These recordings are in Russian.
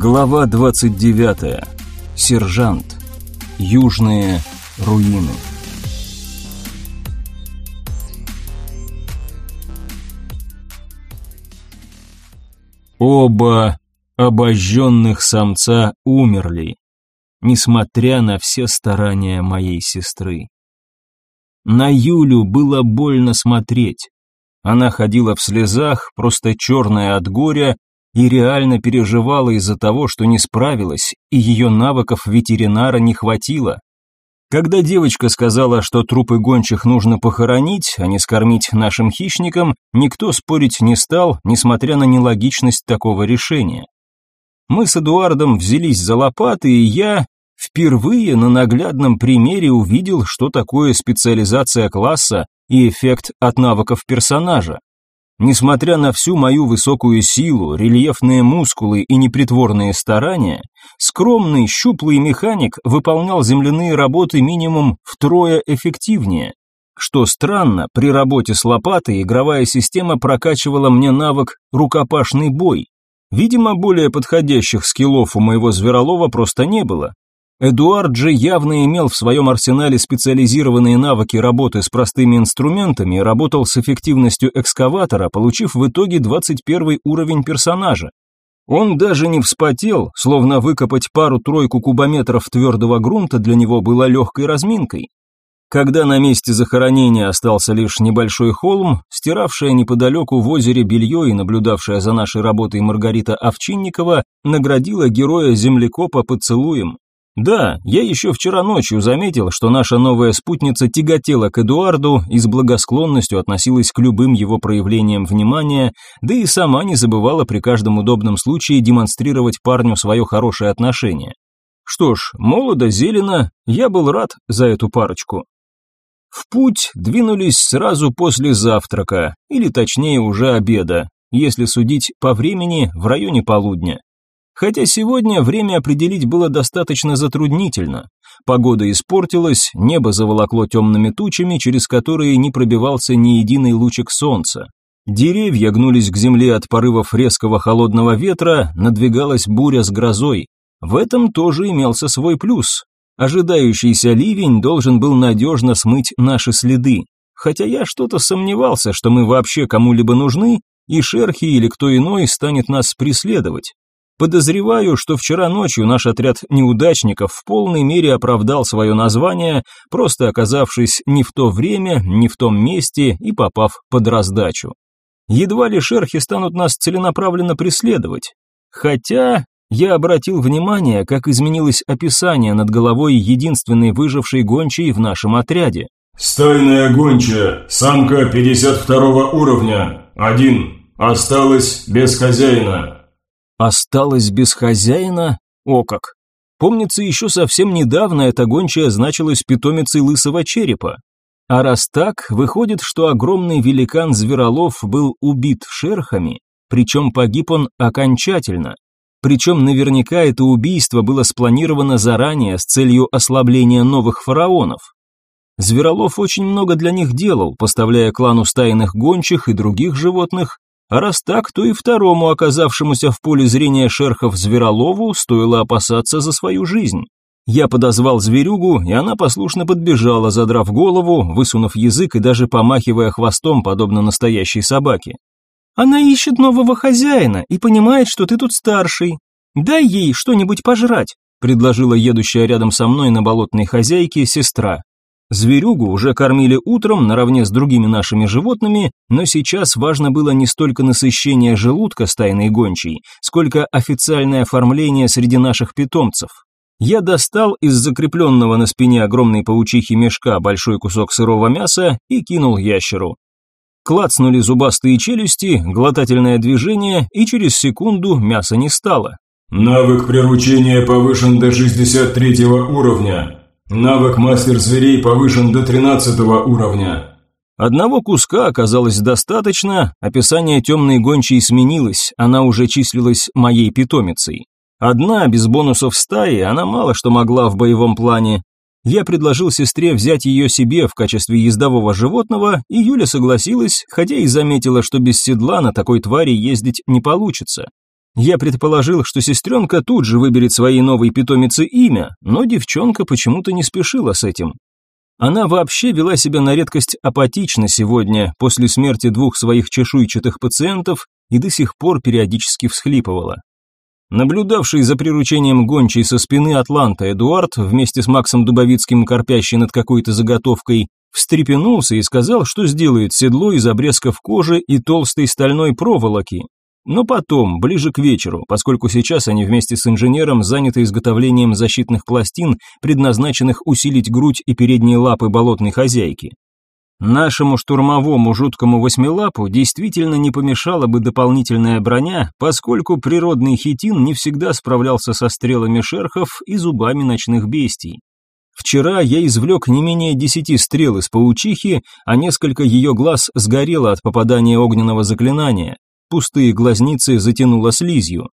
Глава 29. Сержант. Южные руины. Оба обожженных самца умерли, несмотря на все старания моей сестры. На Юлю было больно смотреть. Она ходила в слезах, просто черная от горя, и реально переживала из-за того, что не справилась, и ее навыков ветеринара не хватило. Когда девочка сказала, что трупы гончих нужно похоронить, а не скормить нашим хищникам, никто спорить не стал, несмотря на нелогичность такого решения. Мы с Эдуардом взялись за лопаты, и я впервые на наглядном примере увидел, что такое специализация класса и эффект от навыков персонажа. Несмотря на всю мою высокую силу, рельефные мускулы и непритворные старания, скромный щуплый механик выполнял земляные работы минимум втрое эффективнее. Что странно, при работе с лопатой игровая система прокачивала мне навык «рукопашный бой». Видимо, более подходящих скиллов у моего зверолова просто не было, Эдуард же явно имел в своем арсенале специализированные навыки работы с простыми инструментами и работал с эффективностью экскаватора, получив в итоге 21 уровень персонажа. Он даже не вспотел, словно выкопать пару-тройку кубометров твердого грунта для него было легкой разминкой. Когда на месте захоронения остался лишь небольшой холм, стиравшая неподалеку в озере белье и наблюдавшая за нашей работой Маргарита Овчинникова наградила героя землекопа поцелуем. Да, я еще вчера ночью заметил, что наша новая спутница тяготела к Эдуарду и с благосклонностью относилась к любым его проявлениям внимания, да и сама не забывала при каждом удобном случае демонстрировать парню свое хорошее отношение. Что ж, молодо, зелено, я был рад за эту парочку. В путь двинулись сразу после завтрака, или точнее уже обеда, если судить по времени в районе полудня. Хотя сегодня время определить было достаточно затруднительно. Погода испортилась, небо заволокло темными тучами, через которые не пробивался ни единый лучик солнца. Деревья гнулись к земле от порывов резкого холодного ветра, надвигалась буря с грозой. В этом тоже имелся свой плюс. Ожидающийся ливень должен был надежно смыть наши следы. Хотя я что-то сомневался, что мы вообще кому-либо нужны, и шерхи или кто иной станет нас преследовать. Подозреваю, что вчера ночью наш отряд неудачников в полной мере оправдал свое название, просто оказавшись не в то время, не в том месте и попав под раздачу. Едва ли шерхи станут нас целенаправленно преследовать. Хотя я обратил внимание, как изменилось описание над головой единственной выжившей гончей в нашем отряде. «Стайная гончая, самка 52 уровня, один, осталась без хозяина». Осталась без хозяина? О как! Помнится, еще совсем недавно эта гончая значилась питомицей лысого черепа. А раз так, выходит, что огромный великан Зверолов был убит шерхами, причем погиб он окончательно. Причем наверняка это убийство было спланировано заранее с целью ослабления новых фараонов. Зверолов очень много для них делал, поставляя клану стайных гончих и других животных, раз так, то и второму, оказавшемуся в поле зрения шерхов Зверолову, стоило опасаться за свою жизнь. Я подозвал зверюгу, и она послушно подбежала, задрав голову, высунув язык и даже помахивая хвостом, подобно настоящей собаке. «Она ищет нового хозяина и понимает, что ты тут старший. Дай ей что-нибудь пожрать», предложила едущая рядом со мной на болотной хозяйке сестра. Зверюгу уже кормили утром наравне с другими нашими животными, но сейчас важно было не столько насыщение желудка стайной гончей, сколько официальное оформление среди наших питомцев. Я достал из закрепленного на спине огромной паучихи мешка большой кусок сырого мяса и кинул ящеру. Клацнули зубастые челюсти, глотательное движение, и через секунду мяса не стало. «Навык приручения повышен до 63 уровня. Навык мастер зверей повышен до 13 уровня. Одного куска оказалось достаточно, описание темной гончей сменилось, она уже числилась моей питомицей. Одна, без бонусов стаи, она мало что могла в боевом плане. Я предложил сестре взять ее себе в качестве ездового животного, и Юля согласилась, хотя и заметила, что без седла на такой твари ездить не получится. Я предположил, что сестренка тут же выберет своей новой питомице имя, но девчонка почему-то не спешила с этим. Она вообще вела себя на редкость апатично сегодня, после смерти двух своих чешуйчатых пациентов, и до сих пор периодически всхлипывала. Наблюдавший за приручением гончей со спины Атланта Эдуард, вместе с Максом Дубовицким, корпящий над какой-то заготовкой, встрепенулся и сказал, что сделает седло из обрезков кожи и толстой стальной проволоки, но потом, ближе к вечеру, поскольку сейчас они вместе с инженером заняты изготовлением защитных пластин, предназначенных усилить грудь и передние лапы болотной хозяйки. Нашему штурмовому жуткому восьмилапу действительно не помешала бы дополнительная броня, поскольку природный хитин не всегда справлялся со стрелами шерхов и зубами ночных бестий. Вчера я извлек не менее десяти стрел из паучихи, а несколько ее глаз сгорело от попадания огненного заклинания, пустые глазницы затянуло слизью.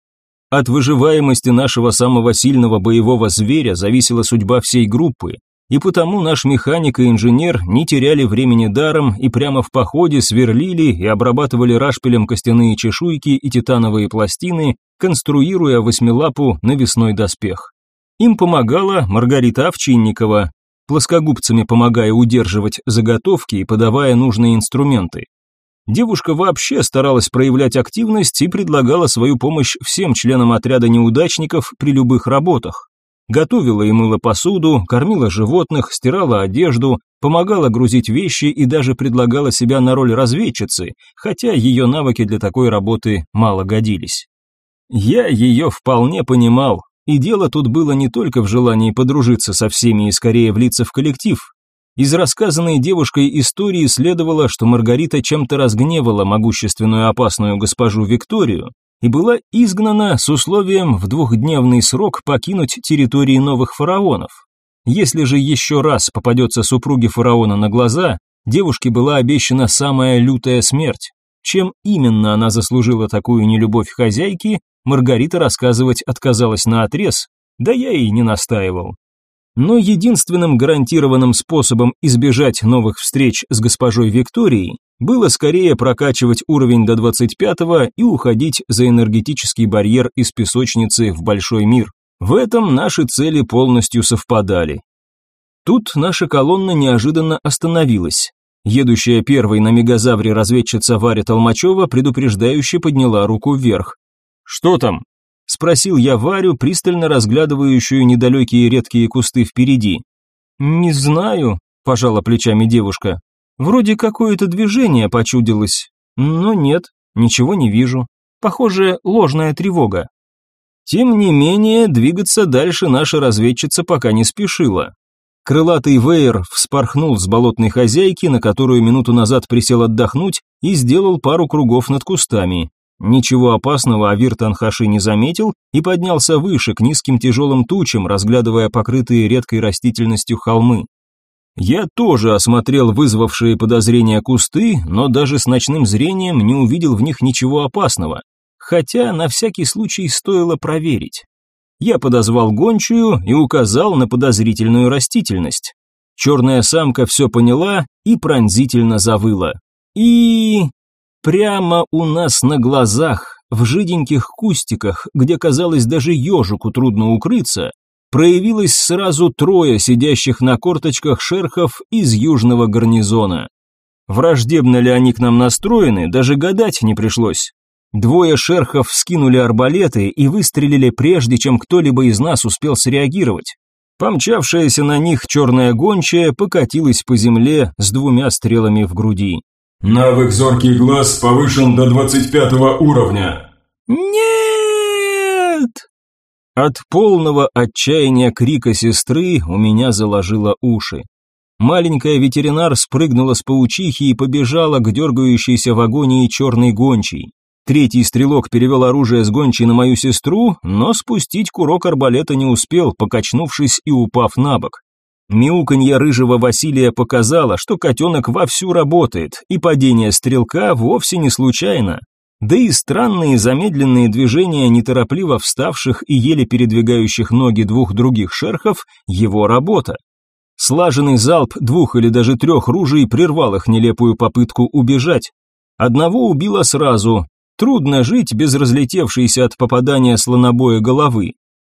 От выживаемости нашего самого сильного боевого зверя зависела судьба всей группы, и потому наш механик и инженер не теряли времени даром и прямо в походе сверлили и обрабатывали рашпилем костяные чешуйки и титановые пластины, конструируя восьмилапу навесной доспех. Им помогала Маргарита Овчинникова, плоскогубцами помогая удерживать заготовки и подавая нужные инструменты. Девушка вообще старалась проявлять активность и предлагала свою помощь всем членам отряда неудачников при любых работах. Готовила и мыла посуду, кормила животных, стирала одежду, помогала грузить вещи и даже предлагала себя на роль разведчицы, хотя ее навыки для такой работы мало годились. Я ее вполне понимал, и дело тут было не только в желании подружиться со всеми и скорее влиться в коллектив, из рассказанной девушкой истории следовало, что Маргарита чем-то разгневала могущественную опасную госпожу Викторию и была изгнана с условием в двухдневный срок покинуть территории новых фараонов. Если же еще раз попадется супруге фараона на глаза, девушке была обещана самая лютая смерть. Чем именно она заслужила такую нелюбовь хозяйки, Маргарита рассказывать отказалась на отрез, да я и не настаивал. Но единственным гарантированным способом избежать новых встреч с госпожой Викторией было скорее прокачивать уровень до 25-го и уходить за энергетический барьер из песочницы в большой мир. В этом наши цели полностью совпадали. Тут наша колонна неожиданно остановилась. Едущая первой на мегазавре разведчица Варя Толмачева предупреждающе подняла руку вверх. «Что там?» Спросил я Варю, пристально разглядывающую недалекие редкие кусты впереди. «Не знаю», – пожала плечами девушка. «Вроде какое-то движение почудилось, но нет, ничего не вижу. Похоже, ложная тревога». Тем не менее, двигаться дальше наша разведчица пока не спешила. Крылатый веер вспорхнул с болотной хозяйки, на которую минуту назад присел отдохнуть, и сделал пару кругов над кустами. Ничего опасного Авир Танхаши не заметил и поднялся выше к низким тяжелым тучам, разглядывая покрытые редкой растительностью холмы. Я тоже осмотрел вызвавшие подозрения кусты, но даже с ночным зрением не увидел в них ничего опасного, хотя на всякий случай стоило проверить. Я подозвал гончую и указал на подозрительную растительность. Черная самка все поняла и пронзительно завыла. И Прямо у нас на глазах, в жиденьких кустиках, где, казалось, даже ежику трудно укрыться, проявилось сразу трое сидящих на корточках шерхов из южного гарнизона. Враждебно ли они к нам настроены, даже гадать не пришлось. Двое шерхов скинули арбалеты и выстрелили прежде, чем кто-либо из нас успел среагировать. Помчавшаяся на них черная гончая покатилась по земле с двумя стрелами в груди. Навык «Зоркий глаз» повышен до 25 уровня. Нет! От полного отчаяния крика сестры у меня заложило уши. Маленькая ветеринар спрыгнула с паучихи и побежала к дергающейся в агонии черной гончей. Третий стрелок перевел оружие с гончей на мою сестру, но спустить курок арбалета не успел, покачнувшись и упав на бок. Мяуканье рыжего Василия показало, что котенок вовсю работает, и падение стрелка вовсе не случайно. Да и странные замедленные движения неторопливо вставших и еле передвигающих ноги двух других шерхов – его работа. Слаженный залп двух или даже трех ружей прервал их нелепую попытку убежать. Одного убило сразу, Трудно жить без разлетевшейся от попадания слонобоя головы.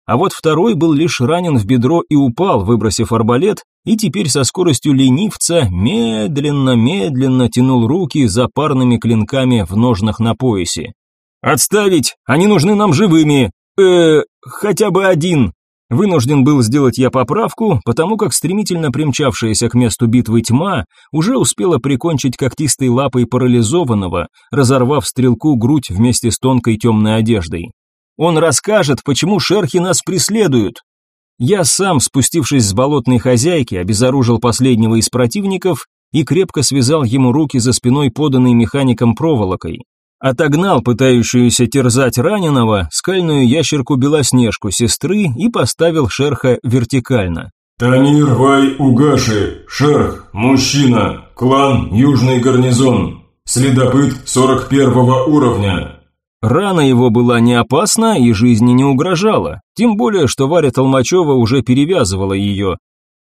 А вот второй был лишь ранен в бедро и упал, выбросив арбалет, и теперь со скоростью ленивца медленно-медленно тянул руки за парными клинками в ножнах на поясе. «Отставить! Они нужны нам живыми! э хотя бы один!» Вынужден был сделать я поправку, потому как стремительно примчавшаяся к месту битвы тьма уже успела прикончить когтистой лапой парализованного, разорвав стрелку грудь вместе с тонкой темной одеждой. Он расскажет, почему шерхи нас преследуют. Я сам, спустившись с болотной хозяйки, обезоружил последнего из противников и крепко связал ему руки за спиной поданной механиком проволокой. Отогнал пытающуюся терзать раненого скальную ящерку-белоснежку сестры и поставил шерха вертикально. «Тамир Вай Угаши, шерх, мужчина, клан Южный гарнизон, следопыт 41 уровня». Рана его была не опасна и жизни не угрожала, тем более, что Варя Толмачева уже перевязывала ее,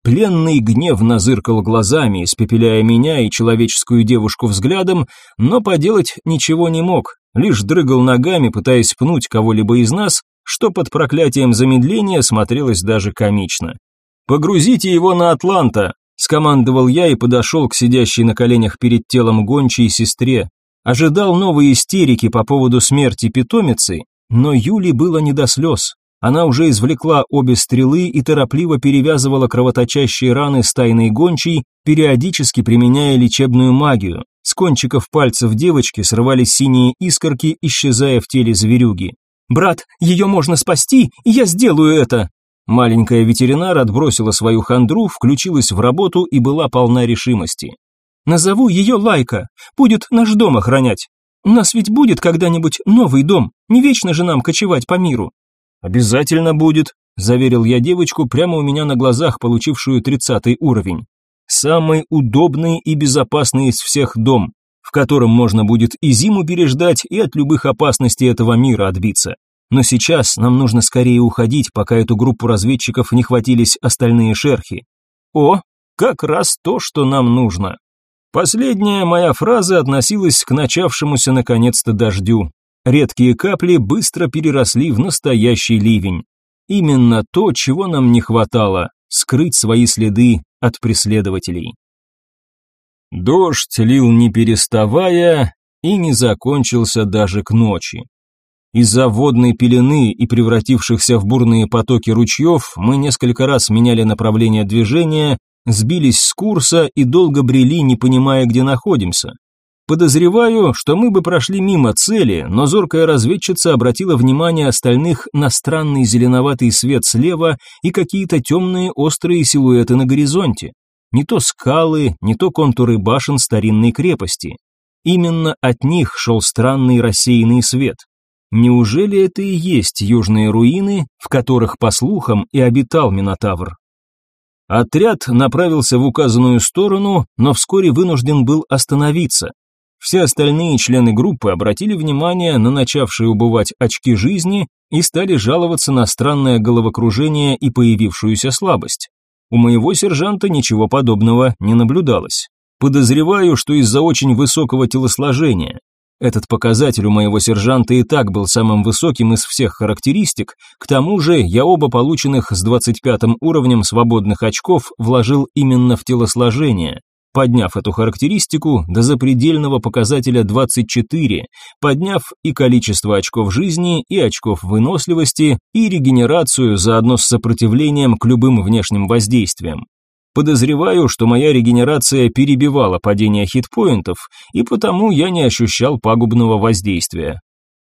Пленный гневно зыркал глазами, испепеляя меня и человеческую девушку взглядом, но поделать ничего не мог, лишь дрыгал ногами, пытаясь пнуть кого-либо из нас, что под проклятием замедления смотрелось даже комично. «Погрузите его на Атланта!» – скомандовал я и подошел к сидящей на коленях перед телом гончей сестре. Ожидал новой истерики по поводу смерти питомицы, но Юле было не до слез. Она уже извлекла обе стрелы и торопливо перевязывала кровоточащие раны стайной гончей, периодически применяя лечебную магию. С кончиков пальцев девочки срывались синие искорки, исчезая в теле зверюги. «Брат, ее можно спасти, и я сделаю это!» Маленькая ветеринар отбросила свою хандру, включилась в работу и была полна решимости. «Назову ее Лайка, будет наш дом охранять. У нас ведь будет когда-нибудь новый дом, не вечно же нам кочевать по миру. «Обязательно будет», – заверил я девочку, прямо у меня на глазах получившую тридцатый уровень. «Самый удобный и безопасный из всех дом, в котором можно будет и зиму переждать, и от любых опасностей этого мира отбиться. Но сейчас нам нужно скорее уходить, пока эту группу разведчиков не хватились остальные шерхи. О, как раз то, что нам нужно. Последняя моя фраза относилась к начавшемуся наконец-то дождю, Редкие капли быстро переросли в настоящий ливень. Именно то, чего нам не хватало – скрыть свои следы от преследователей. Дождь лил не переставая и не закончился даже к ночи. Из-за водной пелены и превратившихся в бурные потоки ручьев мы несколько раз меняли направление движения, сбились с курса и долго брели, не понимая, где находимся. Подозреваю, что мы бы прошли мимо цели, но зоркая разведчица обратила внимание остальных на странный зеленоватый свет слева и какие-то темные острые силуэты на горизонте. Не то скалы, не то контуры башен старинной крепости. Именно от них шел странный рассеянный свет. Неужели это и есть южные руины, в которых, по слухам, и обитал Минотавр? Отряд направился в указанную сторону, но вскоре вынужден был остановиться. Все остальные члены группы обратили внимание на начавшие убывать очки жизни и стали жаловаться на странное головокружение и появившуюся слабость. У моего сержанта ничего подобного не наблюдалось. Подозреваю, что из-за очень высокого телосложения. Этот показатель у моего сержанта и так был самым высоким из всех характеристик, к тому же я оба полученных с 25 уровнем свободных очков вложил именно в телосложение, подняв эту характеристику до запредельного показателя 24, подняв и количество очков жизни, и очков выносливости, и регенерацию заодно с сопротивлением к любым внешним воздействиям. Подозреваю, что моя регенерация перебивала падение хитпоинтов, и потому я не ощущал пагубного воздействия.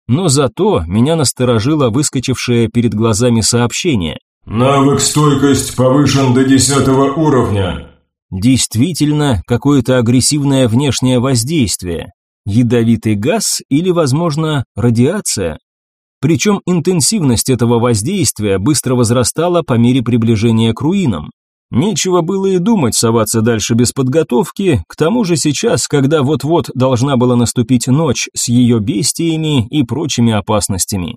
Но зато меня насторожило выскочившее перед глазами сообщение. «Навык стойкость повышен до 10 уровня. Действительно, какое-то агрессивное внешнее воздействие. Ядовитый газ или, возможно, радиация? Причем интенсивность этого воздействия быстро возрастала по мере приближения к руинам. Нечего было и думать соваться дальше без подготовки, к тому же сейчас, когда вот-вот должна была наступить ночь с ее бестиями и прочими опасностями.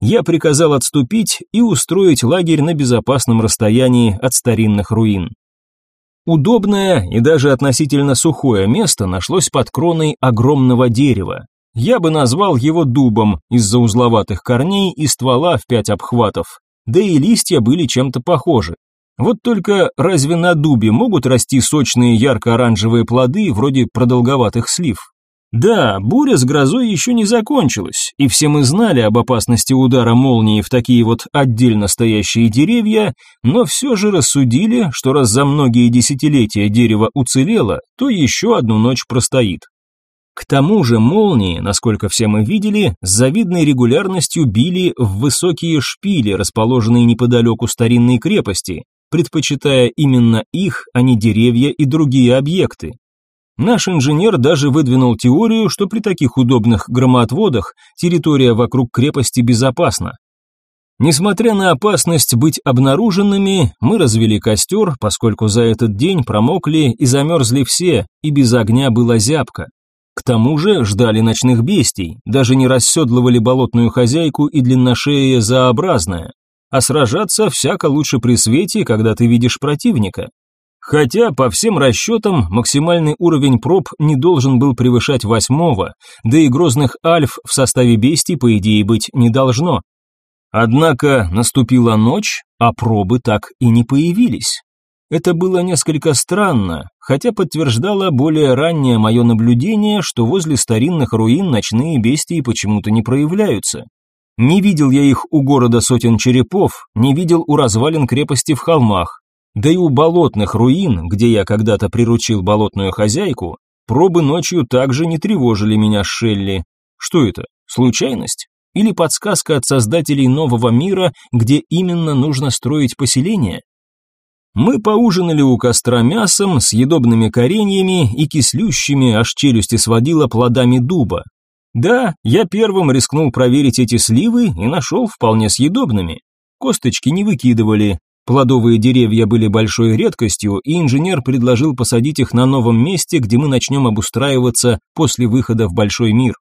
Я приказал отступить и устроить лагерь на безопасном расстоянии от старинных руин. Удобное и даже относительно сухое место нашлось под кроной огромного дерева. Я бы назвал его дубом из-за узловатых корней и ствола в пять обхватов. Да и листья были чем-то похожи. Вот только разве на дубе могут расти сочные ярко-оранжевые плоды вроде продолговатых слив? Да, буря с грозой еще не закончилась, и все мы знали об опасности удара молнии в такие вот отдельно стоящие деревья, но все же рассудили, что раз за многие десятилетия дерево уцелело, то еще одну ночь простоит. К тому же молнии, насколько все мы видели, с завидной регулярностью били в высокие шпили, расположенные неподалеку старинной крепости, предпочитая именно их, а не деревья и другие объекты. Наш инженер даже выдвинул теорию, что при таких удобных громоотводах территория вокруг крепости безопасна. Несмотря на опасность быть обнаруженными, мы развели костер, поскольку за этот день промокли и замерзли все, и без огня была зябко. К тому же ждали ночных бестий, даже не расседлывали болотную хозяйку и длинношея заобразная. А сражаться всяко лучше при свете, когда ты видишь противника. Хотя, по всем расчетам, максимальный уровень проб не должен был превышать восьмого, да и грозных альф в составе бестий, по идее, быть не должно. Однако наступила ночь, а пробы так и не появились. Это было несколько странно, хотя подтверждало более раннее мое наблюдение, что возле старинных руин ночные бестии почему-то не проявляются. Не видел я их у города сотен черепов, не видел у развалин крепости в холмах, да и у болотных руин, где я когда-то приручил болотную хозяйку, пробы ночью также не тревожили меня Шелли. Что это, случайность? Или подсказка от создателей нового мира, где именно нужно строить поселение? Мы поужинали у костра мясом, съедобными кореньями и кислющими, аж челюсти сводила плодами дуба. Да, я первым рискнул проверить эти сливы и нашел вполне съедобными. Косточки не выкидывали, Плодовые деревья были большой редкостью, и инженер предложил посадить их на новом месте, где мы начнем обустраиваться после выхода в большой мир.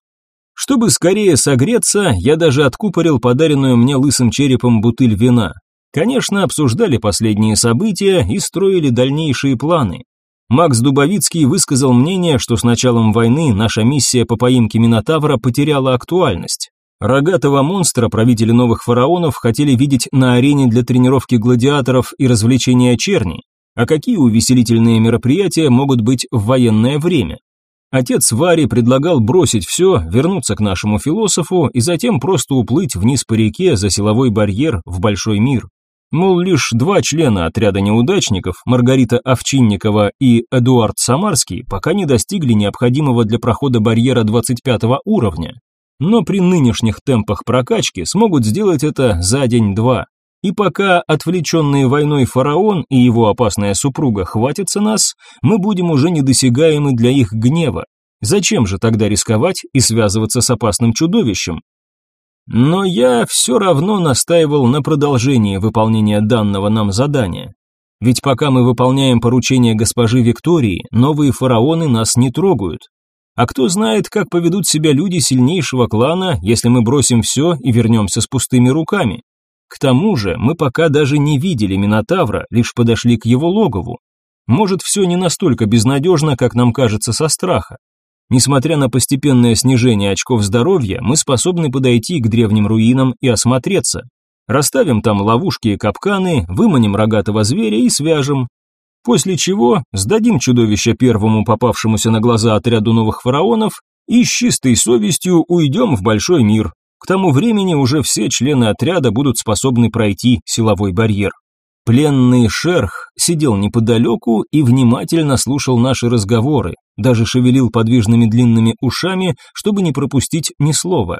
Чтобы скорее согреться, я даже откупорил подаренную мне лысым черепом бутыль вина. Конечно, обсуждали последние события и строили дальнейшие планы. Макс Дубовицкий высказал мнение, что с началом войны наша миссия по поимке Минотавра потеряла актуальность. Рогатого монстра правители новых фараонов хотели видеть на арене для тренировки гладиаторов и развлечения черни. А какие увеселительные мероприятия могут быть в военное время? Отец Вари предлагал бросить все, вернуться к нашему философу и затем просто уплыть вниз по реке за силовой барьер в большой мир. Мол, лишь два члена отряда неудачников, Маргарита Овчинникова и Эдуард Самарский, пока не достигли необходимого для прохода барьера 25 уровня, но при нынешних темпах прокачки смогут сделать это за день-два. И пока отвлеченные войной фараон и его опасная супруга хватятся нас, мы будем уже недосягаемы для их гнева. Зачем же тогда рисковать и связываться с опасным чудовищем? Но я все равно настаивал на продолжении выполнения данного нам задания. Ведь пока мы выполняем поручение госпожи Виктории, новые фараоны нас не трогают, а кто знает, как поведут себя люди сильнейшего клана, если мы бросим все и вернемся с пустыми руками. К тому же мы пока даже не видели Минотавра, лишь подошли к его логову. Может, все не настолько безнадежно, как нам кажется со страха. Несмотря на постепенное снижение очков здоровья, мы способны подойти к древним руинам и осмотреться. Расставим там ловушки и капканы, выманим рогатого зверя и свяжем, После чего сдадим чудовище первому попавшемуся на глаза отряду новых фараонов и с чистой совестью уйдем в большой мир. К тому времени уже все члены отряда будут способны пройти силовой барьер. Пленный шерх сидел неподалеку и внимательно слушал наши разговоры, даже шевелил подвижными длинными ушами, чтобы не пропустить ни слова.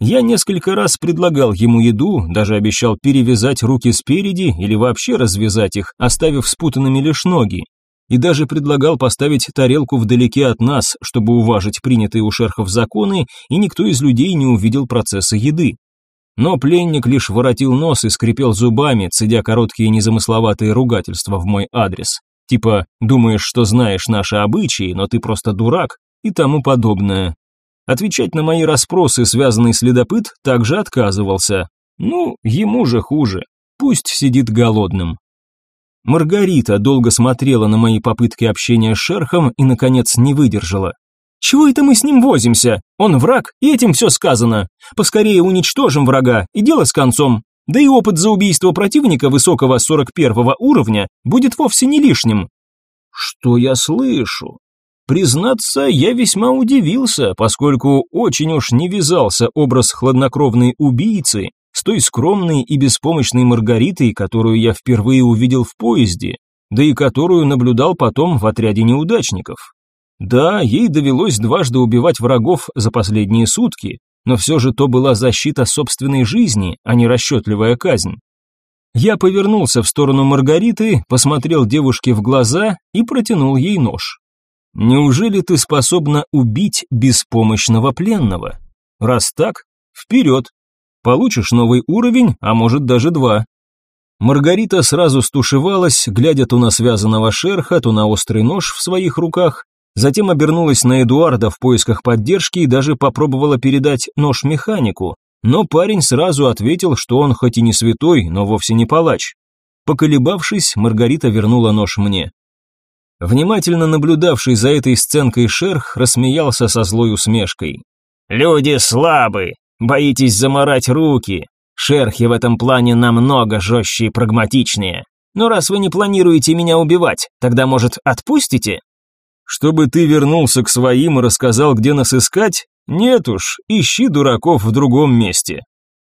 Я несколько раз предлагал ему еду, даже обещал перевязать руки спереди или вообще развязать их, оставив спутанными лишь ноги. И даже предлагал поставить тарелку вдалеке от нас, чтобы уважить принятые у шерхов законы, и никто из людей не увидел процесса еды. Но пленник лишь воротил нос и скрипел зубами, цедя короткие незамысловатые ругательства в мой адрес. Типа «думаешь, что знаешь наши обычаи, но ты просто дурак» и тому подобное. Отвечать на мои расспросы связанный следопыт также отказывался. Ну, ему же хуже. Пусть сидит голодным. Маргарита долго смотрела на мои попытки общения с шерхом и, наконец, не выдержала. Чего это мы с ним возимся? Он враг, и этим все сказано. Поскорее уничтожим врага, и дело с концом. Да и опыт за убийство противника высокого 41 уровня будет вовсе не лишним. Что я слышу? Признаться, я весьма удивился, поскольку очень уж не вязался образ хладнокровной убийцы с той скромной и беспомощной Маргаритой, которую я впервые увидел в поезде, да и которую наблюдал потом в отряде неудачников. Да, ей довелось дважды убивать врагов за последние сутки, но все же то была защита собственной жизни, а не расчетливая казнь. Я повернулся в сторону Маргариты, посмотрел девушке в глаза и протянул ей нож. Неужели ты способна убить беспомощного пленного? Раз так, вперед. Получишь новый уровень, а может даже два. Маргарита сразу стушевалась, глядя то на связанного шерха, то на острый нож в своих руках, затем обернулась на Эдуарда в поисках поддержки и даже попробовала передать нож механику, но парень сразу ответил, что он хоть и не святой, но вовсе не палач. Поколебавшись, Маргарита вернула нож мне. Внимательно наблюдавший за этой сценкой шерх рассмеялся со злой усмешкой. «Люди слабы, боитесь заморать руки. Шерхи в этом плане намного жестче и прагматичнее. Но раз вы не планируете меня убивать, тогда, может, отпустите?» «Чтобы ты вернулся к своим и рассказал, где нас искать? Нет уж, ищи дураков в другом месте».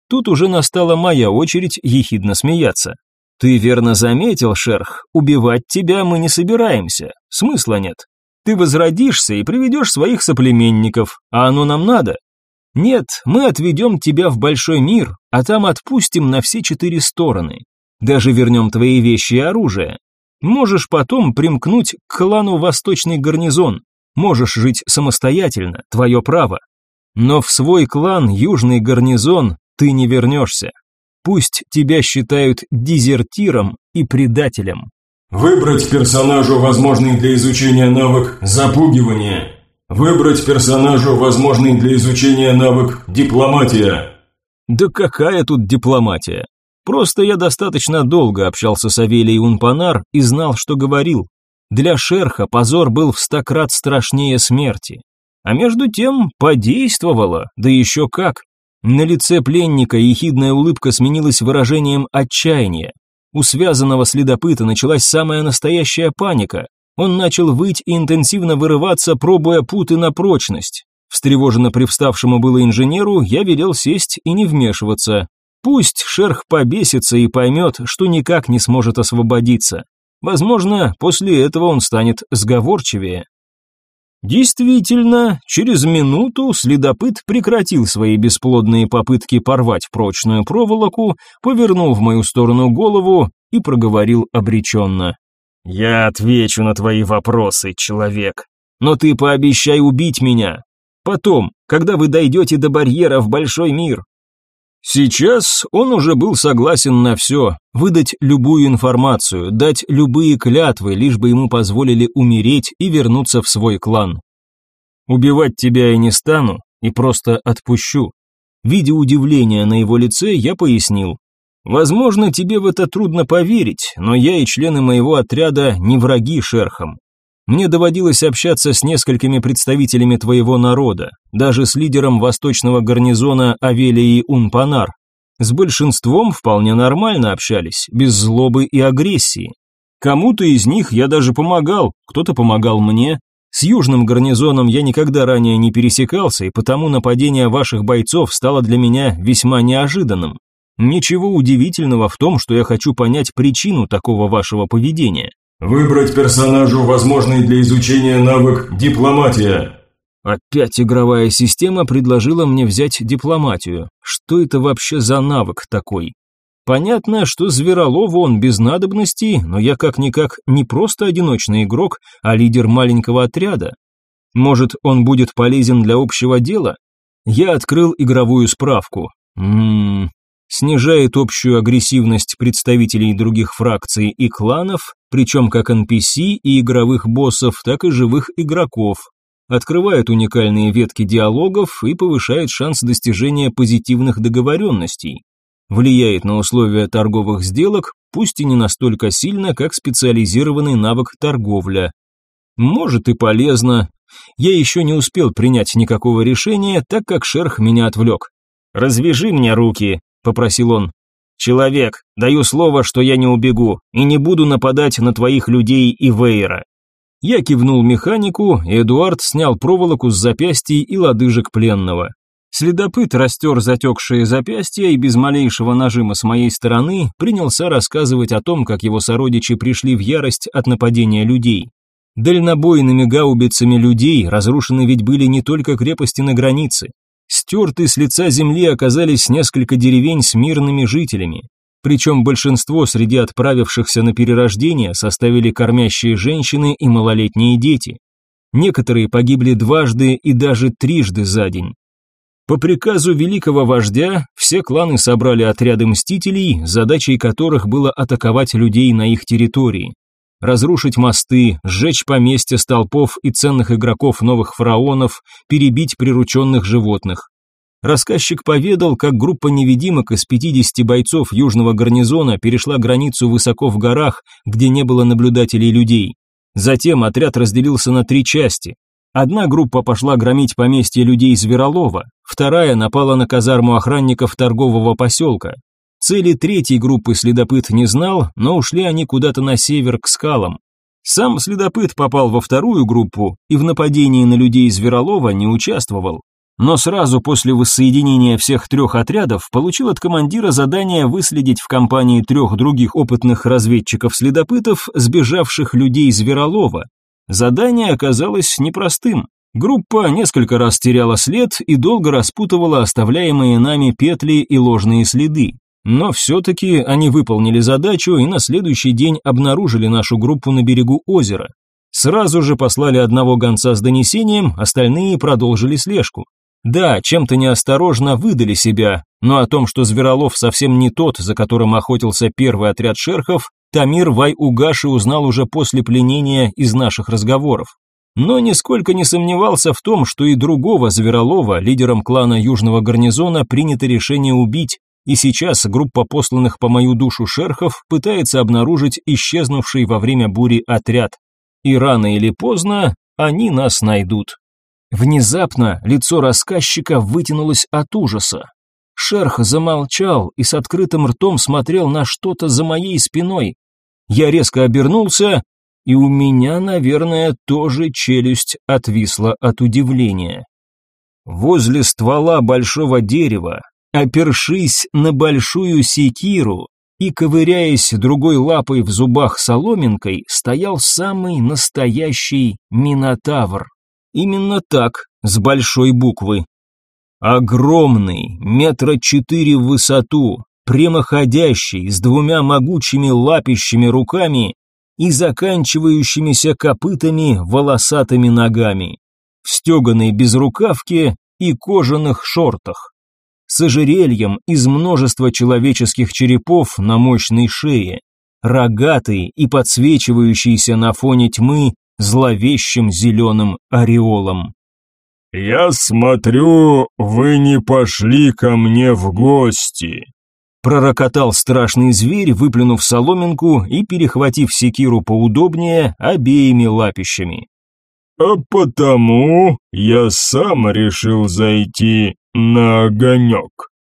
Тут уже настала моя очередь ехидно смеяться. «Ты верно заметил, Шерх, убивать тебя мы не собираемся, смысла нет. Ты возродишься и приведешь своих соплеменников, а оно нам надо. Нет, мы отведем тебя в большой мир, а там отпустим на все четыре стороны. Даже вернем твои вещи и оружие. Можешь потом примкнуть к клану Восточный гарнизон, можешь жить самостоятельно, твое право. Но в свой клан Южный гарнизон ты не вернешься. Пусть тебя считают дезертиром и предателем. Выбрать персонажу возможный для изучения навык запугивания. Выбрать персонажу возможный для изучения навык дипломатия. Да какая тут дипломатия? Просто я достаточно долго общался с Авелией Унпанар и знал, что говорил. Для шерха позор был в сто крат страшнее смерти. А между тем подействовало, да еще как. На лице пленника ехидная улыбка сменилась выражением отчаяния. У связанного следопыта началась самая настоящая паника. Он начал выть и интенсивно вырываться, пробуя путы на прочность. Встревоженно привставшему было инженеру, я велел сесть и не вмешиваться. Пусть шерх побесится и поймет, что никак не сможет освободиться. Возможно, после этого он станет сговорчивее. Действительно, через минуту следопыт прекратил свои бесплодные попытки порвать прочную проволоку, повернул в мою сторону голову и проговорил обреченно. «Я отвечу на твои вопросы, человек, но ты пообещай убить меня. Потом, когда вы дойдете до барьера в большой мир, Сейчас он уже был согласен на все, выдать любую информацию, дать любые клятвы, лишь бы ему позволили умереть и вернуться в свой клан. Убивать тебя я не стану и просто отпущу. Видя удивление на его лице, я пояснил. Возможно, тебе в это трудно поверить, но я и члены моего отряда не враги шерхам. Мне доводилось общаться с несколькими представителями твоего народа, даже с лидером восточного гарнизона Авелией Унпанар. С большинством вполне нормально общались, без злобы и агрессии. Кому-то из них я даже помогал, кто-то помогал мне. С южным гарнизоном я никогда ранее не пересекался, и потому нападение ваших бойцов стало для меня весьма неожиданным. Ничего удивительного в том, что я хочу понять причину такого вашего поведения. Выбрать персонажу возможный для изучения навык «Дипломатия». Опять игровая система предложила мне взять дипломатию. Что это вообще за навык такой? Понятно, что Зверолову он без надобностей, но я как-никак не просто одиночный игрок, а лидер маленького отряда. Может, он будет полезен для общего дела? Я открыл игровую справку. Ммм, снижает общую агрессивность представителей других фракций и кланов, причем как NPC и игровых боссов, так и живых игроков, открывает уникальные ветки диалогов и повышает шанс достижения позитивных договоренностей, влияет на условия торговых сделок, пусть и не настолько сильно, как специализированный навык торговля. Может и полезно, Я еще не успел принять никакого решения, так как шерх меня отвлек. «Развяжи мне руки», — попросил он. «Человек, даю слово, что я не убегу и не буду нападать на твоих людей и Вейера». Я кивнул механику, и Эдуард снял проволоку с запястья и лодыжек пленного. Следопыт растер затекшие запястья и без малейшего нажима с моей стороны принялся рассказывать о том, как его сородичи пришли в ярость от нападения людей. Дальнобойными гаубицами людей разрушены ведь были не только крепости на границе. Стерты с лица земли оказались несколько деревень с мирными жителями. Причем большинство среди отправившихся на перерождение составили кормящие женщины и малолетние дети. Некоторые погибли дважды и даже трижды за день. По приказу великого вождя все кланы собрали отряды мстителей, задачей которых было атаковать людей на их территории. Разрушить мосты, сжечь поместья столпов и ценных игроков новых фараонов, перебить прирученных животных. Рассказчик поведал, как группа невидимок из 50 бойцов южного гарнизона перешла границу высоко в горах, где не было наблюдателей людей. Затем отряд разделился на три части. Одна группа пошла громить поместье людей Зверолова, вторая напала на казарму охранников торгового поселка. Цели третьей группы следопыт не знал, но ушли они куда-то на север к скалам. Сам следопыт попал во вторую группу и в нападении на людей Зверолова не участвовал. Но сразу после воссоединения всех трех отрядов получил от командира задание выследить в компании трех других опытных разведчиков-следопытов сбежавших людей Зверолова. Задание оказалось непростым. Группа несколько раз теряла след и долго распутывала оставляемые нами петли и ложные следы. Но все-таки они выполнили задачу и на следующий день обнаружили нашу группу на берегу озера. Сразу же послали одного гонца с донесением, остальные продолжили слежку. Да, чем-то неосторожно выдали себя, но о том, что Зверолов совсем не тот, за которым охотился первый отряд шерхов, Тамир Вай-Угаши узнал уже после пленения из наших разговоров но нисколько не сомневался в том, что и другого Зверолова, лидером клана Южного гарнизона, принято решение убить, и сейчас группа посланных по мою душу шерхов пытается обнаружить исчезнувший во время бури отряд. И рано или поздно они нас найдут. Внезапно лицо рассказчика вытянулось от ужаса. Шерх замолчал и с открытым ртом смотрел на что-то за моей спиной. Я резко обернулся и у меня, наверное, тоже челюсть отвисла от удивления. Возле ствола большого дерева, опершись на большую секиру и ковыряясь другой лапой в зубах соломинкой, стоял самый настоящий Минотавр. Именно так, с большой буквы. Огромный, метра четыре в высоту, прямоходящий, с двумя могучими лапищами руками и заканчивающимися копытами волосатыми ногами, в стеганой безрукавке и кожаных шортах, с ожерельем из множества человеческих черепов на мощной шее, рогатый и подсвечивающийся на фоне тьмы зловещим зеленым ореолом. «Я смотрю, вы не пошли ко мне в гости», Пророкотал страшный зверь, выплюнув соломинку и перехватив секиру поудобнее обеими лапищами. «А потому я сам решил зайти на огонек».